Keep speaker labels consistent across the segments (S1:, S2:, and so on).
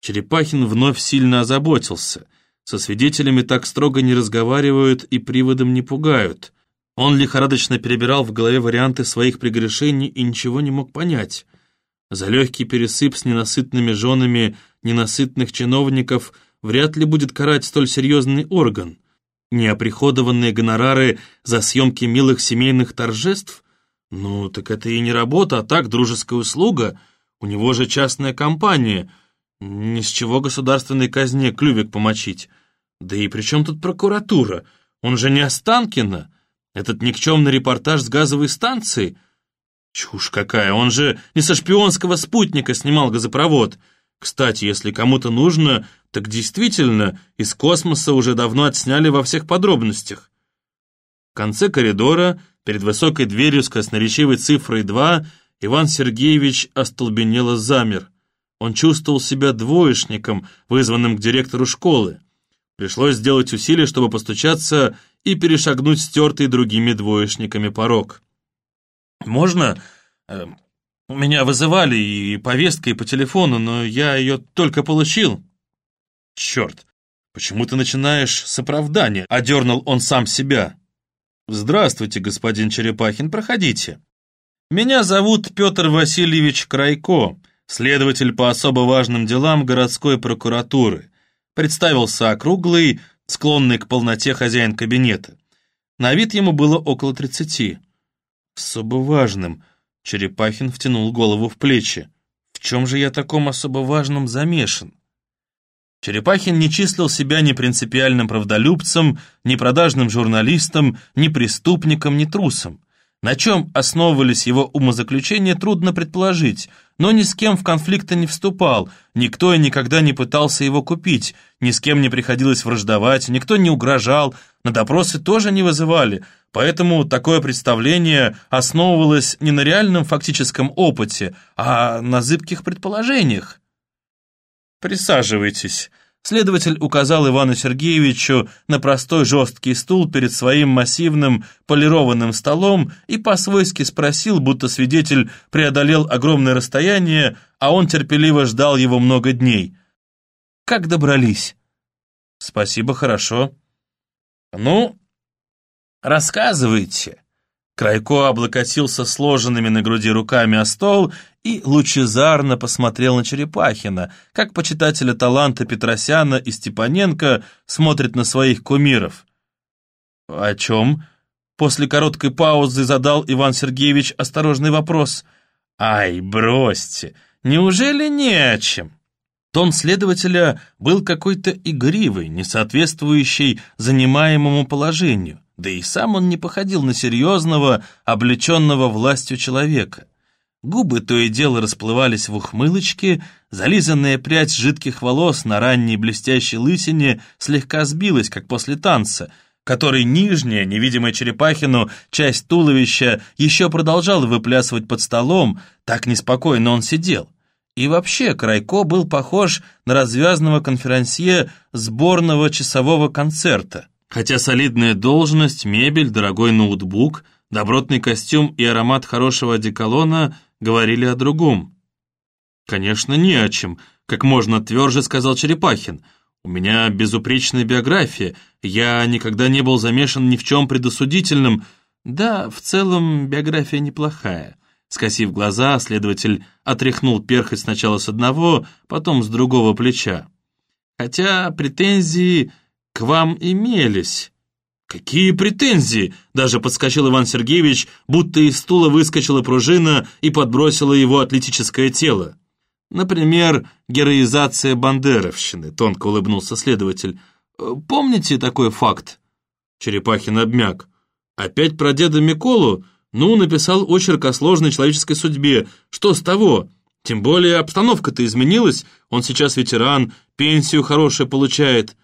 S1: Черепахин вновь сильно озаботился. Со свидетелями так строго не разговаривают и приводом не пугают. Он лихорадочно перебирал в голове варианты своих прегрешений и ничего не мог понять. За легкий пересып с ненасытными женами ненасытных чиновников вряд ли будет карать столь серьезный орган. Неоприходованные гонорары за съемки милых семейных торжеств? Ну, так это и не работа, а так дружеская услуга. У него же частная компания. Ни с чего государственной казне клювик помочить. Да и при чем тут прокуратура? Он же не Останкино. Этот никчемный репортаж с газовой станции? Чушь какая, он же не со шпионского спутника снимал газопровод. Кстати, если кому-то нужно, так действительно, из космоса уже давно отсняли во всех подробностях. В конце коридора, перед высокой дверью с красноречивой цифрой 2, Иван Сергеевич остолбенело замер. Он чувствовал себя двоечником, вызванным к директору школы. Пришлось сделать усилие, чтобы постучаться и перешагнуть стертый другими двоечниками порог. «Можно э, меня вызывали и повесткой по телефону, но я ее только получил. Черт, почему ты начинаешь с оправдания? Одернул он сам себя. Здравствуйте, господин Черепахин, проходите. Меня зовут Петр Васильевич Крайко, следователь по особо важным делам городской прокуратуры. Представился округлый, склонный к полноте хозяин кабинета. На вид ему было около тридцати. Особо важным, Черепахин втянул голову в плечи. «В чем же я таком особо важном замешан?» Черепахин не числил себя ни принципиальным правдолюбцем, ни продажным журналистом, ни преступником, ни трусом. На чем основывались его умозаключения, трудно предположить, но ни с кем в конфликты не вступал, никто и никогда не пытался его купить, ни с кем не приходилось враждовать, никто не угрожал, на допросы тоже не вызывали, поэтому такое представление основывалось не на реальном фактическом опыте, а на зыбких предположениях. «Присаживайтесь», Следователь указал Ивану Сергеевичу на простой жесткий стул перед своим массивным полированным столом и по-свойски спросил, будто свидетель преодолел огромное расстояние, а он терпеливо ждал его много дней. «Как добрались?» «Спасибо, хорошо». «Ну, рассказывайте». Крайко облокотился сложенными на груди руками о стол и лучезарно посмотрел на Черепахина, как почитателя таланта Петросяна и Степаненко смотрит на своих кумиров. «О чем?» После короткой паузы задал Иван Сергеевич осторожный вопрос. «Ай, бросьте! Неужели не о чем?» Тон следователя был какой-то игривый, не соответствующий занимаемому положению, да и сам он не походил на серьезного, облеченного властью человека. Губы то и дело расплывались в ухмылочке, зализанная прядь жидких волос на ранней блестящей лысине слегка сбилась, как после танца, который нижняя, невидимая черепахину, часть туловища еще продолжала выплясывать под столом, так неспокойно он сидел. И вообще Крайко был похож на развязного конферансье сборного часового концерта. Хотя солидная должность, мебель, дорогой ноутбук, добротный костюм и аромат хорошего одеколона – говорили о другом. «Конечно, не о чем», — как можно тверже сказал Черепахин. «У меня безупречная биография, я никогда не был замешан ни в чем предосудительном. Да, в целом биография неплохая». Скосив глаза, следователь отряхнул перхоть сначала с одного, потом с другого плеча. «Хотя претензии вам имелись». «Какие претензии?» — даже подскочил Иван Сергеевич, будто из стула выскочила пружина и подбросила его атлетическое тело. «Например, героизация бандеровщины», — тонко улыбнулся следователь. «Помните такой факт?» Черепахин обмяк. «Опять про деда Миколу? Ну, написал очерк о сложной человеческой судьбе. Что с того? Тем более обстановка-то изменилась. Он сейчас ветеран, пенсию хорошую получает».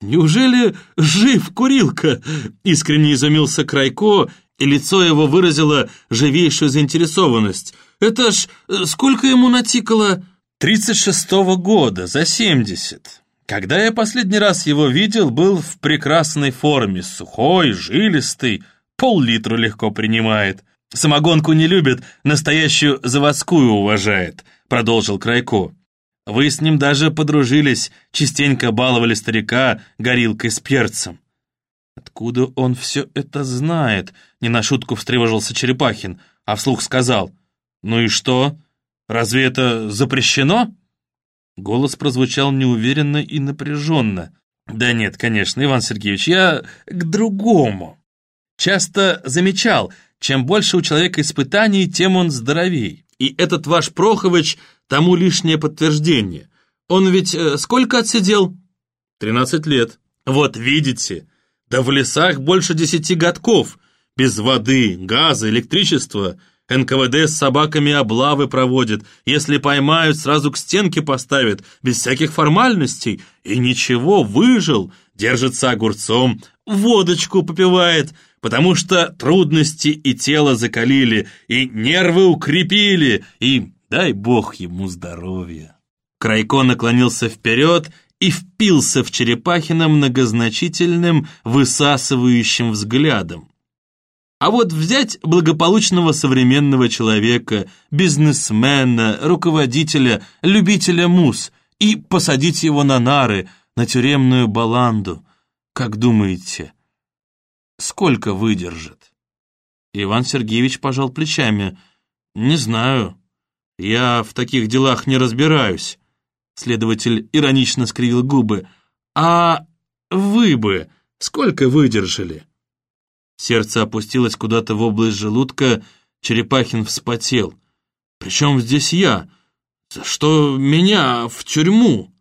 S1: «Неужели жив Курилка?» — искренне изумился Крайко, и лицо его выразило живейшую заинтересованность. «Это ж э, сколько ему натикало?» «Тридцать шестого года, за семьдесят. Когда я последний раз его видел, был в прекрасной форме, сухой, жилистый, пол-литра легко принимает. Самогонку не любит, настоящую заводскую уважает», — продолжил Крайко. Вы с ним даже подружились, частенько баловали старика горилкой с перцем». «Откуда он все это знает?» — не на шутку встревожился Черепахин, а вслух сказал. «Ну и что? Разве это запрещено?» Голос прозвучал неуверенно и напряженно. «Да нет, конечно, Иван Сергеевич, я к другому. Часто замечал, чем больше у человека испытаний, тем он здоровей. И этот ваш Прохович тому лишнее подтверждение. Он ведь э, сколько отсидел? Тринадцать лет. Вот видите, да в лесах больше десяти годков. Без воды, газа, электричества. НКВД с собаками облавы проводит. Если поймают, сразу к стенке поставят, без всяких формальностей. И ничего, выжил, держится огурцом, водочку попивает, потому что трудности и тело закалили, и нервы укрепили, и дай бог ему здоровья. Крайко наклонился вперед и впился в Черепахина многозначительным, высасывающим взглядом. А вот взять благополучного современного человека, бизнесмена, руководителя, любителя мус и посадить его на нары, на тюремную баланду. Как думаете, сколько выдержит? Иван Сергеевич пожал плечами. Не знаю. Я в таких делах не разбираюсь. Следователь иронично скривил губы. А вы бы сколько выдержали? Сердце опустилось куда-то в область желудка, Черепахин вспотел. «Причем здесь я? За что меня в тюрьму?»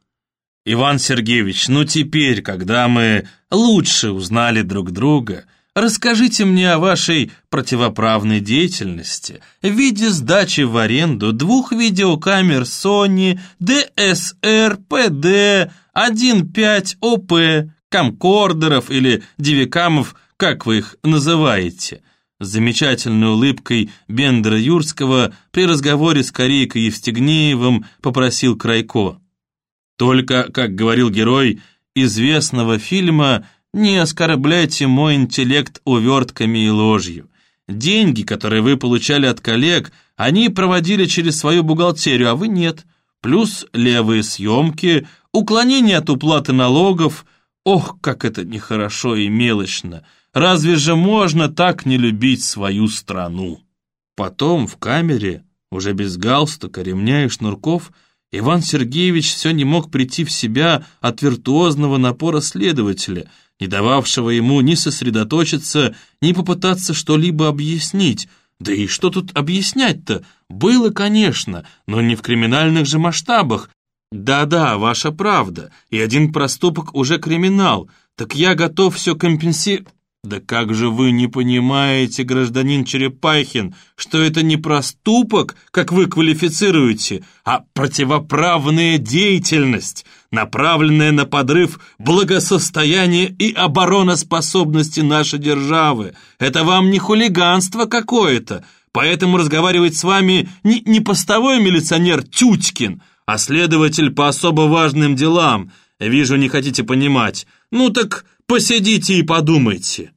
S1: «Иван Сергеевич, ну теперь, когда мы лучше узнали друг друга, расскажите мне о вашей противоправной деятельности в виде сдачи в аренду двух видеокамер Sony DSR PD 1.5 OP, камкордеров или дивикамов как вы их называете?» С замечательной улыбкой Бендера Юрского при разговоре с Корейкой Евстигнеевым попросил Крайко. «Только, как говорил герой известного фильма, не оскорбляйте мой интеллект увертками и ложью. Деньги, которые вы получали от коллег, они проводили через свою бухгалтерию, а вы нет. Плюс левые съемки, уклонение от уплаты налогов. Ох, как это нехорошо и мелочно!» Разве же можно так не любить свою страну? Потом в камере, уже без галстука, ремня и шнурков, Иван Сергеевич все не мог прийти в себя от виртуозного напора следователя, не дававшего ему ни сосредоточиться, ни попытаться что-либо объяснить. Да и что тут объяснять-то? Было, конечно, но не в криминальных же масштабах. Да-да, ваша правда, и один проступок уже криминал, так я готов все компенсировать. «Да как же вы не понимаете, гражданин Черепахин, что это не проступок, как вы квалифицируете, а противоправная деятельность, направленная на подрыв благосостояния и обороноспособности нашей державы. Это вам не хулиганство какое-то, поэтому разговаривает с вами не, не постовой милиционер Тютькин, а следователь по особо важным делам. Вижу, не хотите понимать. Ну так посидите и подумайте».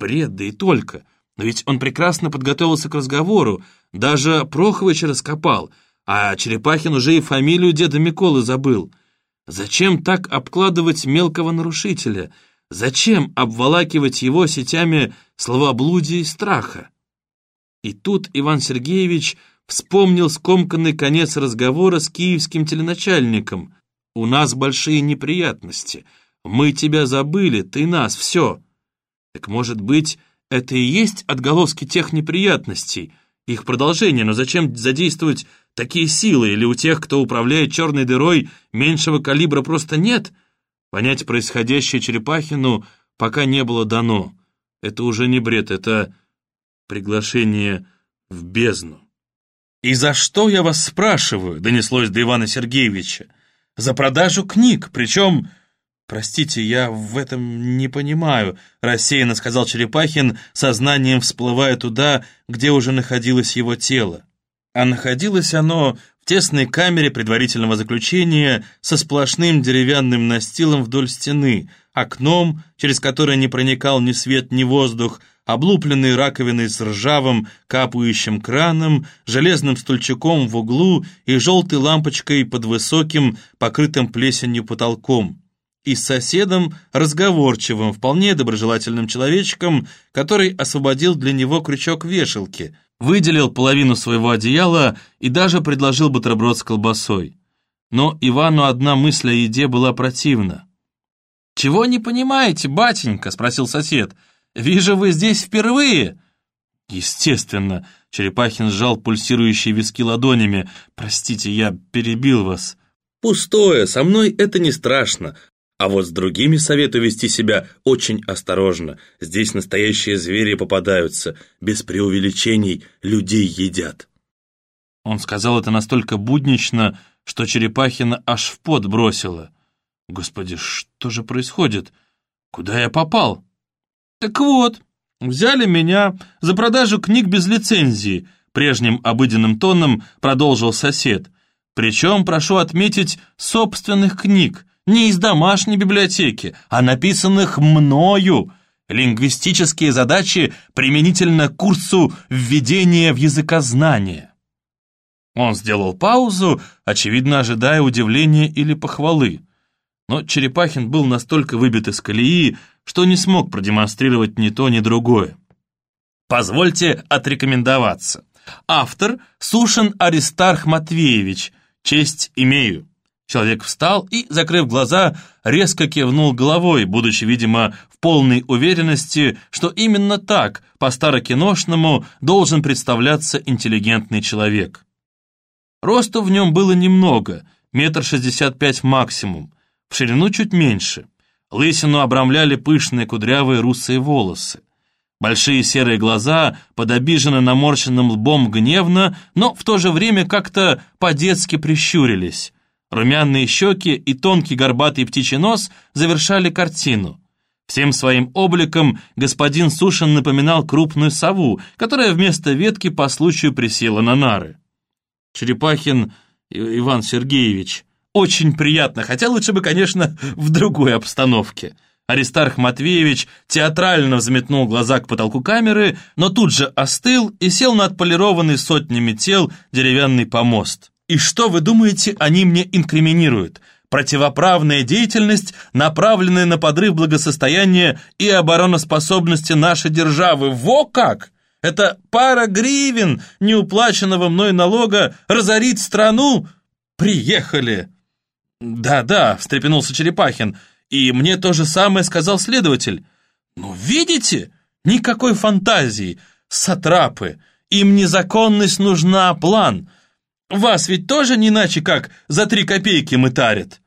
S1: Бред, да и только. Но ведь он прекрасно подготовился к разговору, даже Проховича раскопал, а Черепахин уже и фамилию деда Миколы забыл. Зачем так обкладывать мелкого нарушителя? Зачем обволакивать его сетями словоблудия и страха? И тут Иван Сергеевич вспомнил скомканный конец разговора с киевским теленачальником. «У нас большие неприятности. Мы тебя забыли, ты нас, все. Так может быть, это и есть отголоски тех неприятностей, их продолжение, но зачем задействовать такие силы, или у тех, кто управляет черной дырой, меньшего калибра просто нет? Понять происходящее Черепахину пока не было дано. Это уже не бред, это приглашение в бездну. «И за что, я вас спрашиваю?» — донеслось до Ивана Сергеевича. «За продажу книг, причем «Простите, я в этом не понимаю», — рассеянно сказал Черепахин, сознанием всплывая туда, где уже находилось его тело. А находилось оно в тесной камере предварительного заключения со сплошным деревянным настилом вдоль стены, окном, через которое не проникал ни свет, ни воздух, облупленные раковиной с ржавым капающим краном, железным стульчаком в углу и желтой лампочкой под высоким, покрытым плесенью потолком. И с соседом, разговорчивым, вполне доброжелательным человечком, который освободил для него крючок вешалки, выделил половину своего одеяла и даже предложил бутерброд с колбасой. Но Ивану одна мысль о еде была противна. «Чего не понимаете, батенька?» — спросил сосед. «Вижу, вы здесь впервые». «Естественно», — Черепахин сжал пульсирующие виски ладонями. «Простите, я перебил вас».
S2: «Пустое, со мной это не страшно. А вот с другими советую вести себя очень осторожно. Здесь настоящие звери попадаются. Без преувеличений людей едят».
S1: Он сказал это настолько буднично, что Черепахина аж в пот бросила. Господи, что же происходит? Куда я попал? Так вот, взяли меня за продажу книг без лицензии, прежним обыденным тоном продолжил сосед. Причем, прошу отметить, собственных книг, не из домашней библиотеки, а написанных мною. Лингвистические задачи применительно к курсу введения в языкознание. Он сделал паузу, очевидно ожидая удивления или похвалы но Черепахин был настолько выбит из колеи, что не смог продемонстрировать ни то, ни другое. Позвольте отрекомендоваться. Автор Сушин Аристарх Матвеевич. Честь имею. Человек встал и, закрыв глаза, резко кивнул головой, будучи, видимо, в полной уверенности, что именно так, по-старокиношному, должен представляться интеллигентный человек. Росту в нем было немного, метр шестьдесят пять максимум, в ширину чуть меньше. Лысину обрамляли пышные кудрявые русые волосы. Большие серые глаза под обиженно наморщенным лбом гневно, но в то же время как-то по-детски прищурились. Румяные щеки и тонкий горбатый птичий нос завершали картину. Всем своим обликом господин Сушин напоминал крупную сову, которая вместо ветки по случаю присела на нары. Черепахин Иван Сергеевич очень приятно, хотя лучше бы, конечно, в другой обстановке. Аристарх Матвеевич театрально взметнул глаза к потолку камеры, но тут же остыл и сел на отполированный сотнями тел деревянный помост. И что, вы думаете, они мне инкриминируют? Противоправная деятельность, направленная на подрыв благосостояния и обороноспособности нашей державы. Во как! Это пара гривен неуплаченного мной налога разорит страну? Приехали! «Да-да», — встрепенулся Черепахин, «и мне то же самое сказал следователь». «Ну, видите? Никакой фантазии. Сатрапы. Им незаконность нужна, план. Вас ведь тоже не иначе как за три копейки мытарят».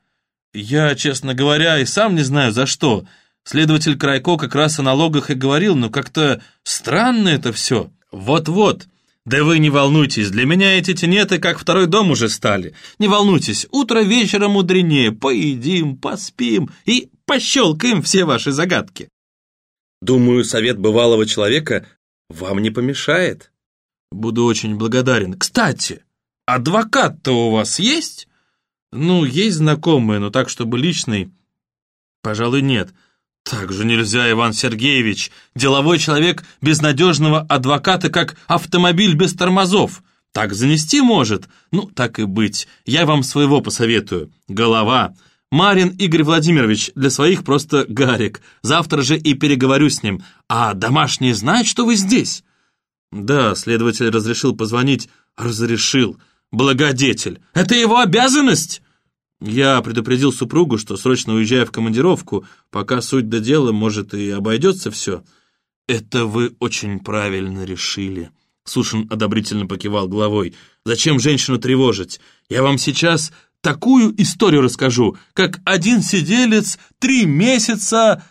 S1: «Я, честно говоря, и сам не знаю за что. Следователь Крайко как раз о налогах и говорил, но как-то странно это все. Вот-вот, «Да вы не волнуйтесь, для меня эти тенеты как второй дом уже стали. Не волнуйтесь, утро вечера мудренее, поедим, поспим и пощелкаем все ваши загадки».
S2: «Думаю, совет бывалого человека вам не помешает».
S1: «Буду очень благодарен. Кстати, адвокат-то у вас есть?» «Ну, есть знакомые, но так, чтобы личный...» «Пожалуй, нет. «Так же нельзя, Иван Сергеевич. Деловой человек без надежного адвоката, как автомобиль без тормозов. Так занести может. Ну, так и быть. Я вам своего посоветую. Голова. Марин Игорь Владимирович, для своих просто Гарик. Завтра же и переговорю с ним. А домашние знают, что вы здесь?» «Да, следователь разрешил позвонить». «Разрешил. Благодетель. Это его обязанность?» Я предупредил супругу, что срочно уезжаю в командировку, пока суть до дела, может, и обойдется все. Это вы очень правильно решили. Сушин одобрительно покивал головой. Зачем женщину тревожить? Я вам сейчас такую историю расскажу, как один сиделец три месяца...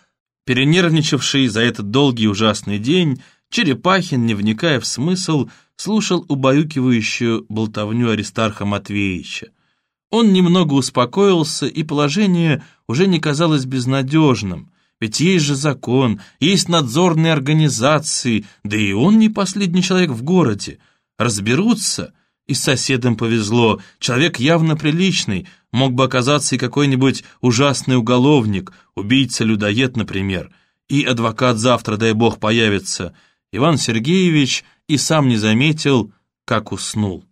S1: Перенервничавший за этот долгий ужасный день, Черепахин, не вникая в смысл, слушал убаюкивающую болтовню Аристарха Матвеевича. Он немного успокоился, и положение уже не казалось безнадежным. Ведь есть же закон, есть надзорные организации, да и он не последний человек в городе. Разберутся, и соседям повезло, человек явно приличный, мог бы оказаться и какой-нибудь ужасный уголовник, убийца-людоед, например. и адвокат завтра, дай бог, появится. Иван Сергеевич и сам не заметил, как уснул.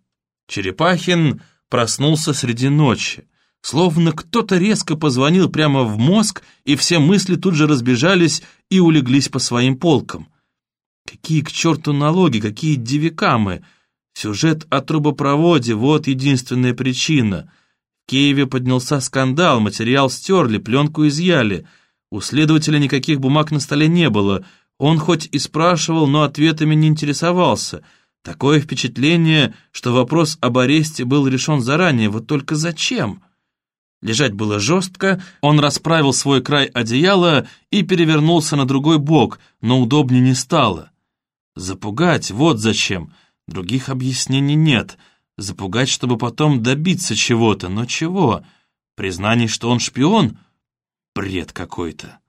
S1: Черепахин проснулся среди ночи. Словно кто-то резко позвонил прямо в мозг, и все мысли тут же разбежались и улеглись по своим полкам. Какие к черту налоги, какие девикамы! Сюжет о трубопроводе — вот единственная причина. В Киеве поднялся скандал, материал стерли, пленку изъяли. У следователя никаких бумаг на столе не было. Он хоть и спрашивал, но ответами не интересовался. Такое впечатление, что вопрос об аресте был решен заранее, вот только зачем? Лежать было жестко, он расправил свой край одеяла и перевернулся на другой бок, но удобнее не стало. Запугать, вот зачем. Других объяснений нет. Запугать, чтобы потом добиться чего-то, но чего? Признаний, что он шпион? Бред какой-то.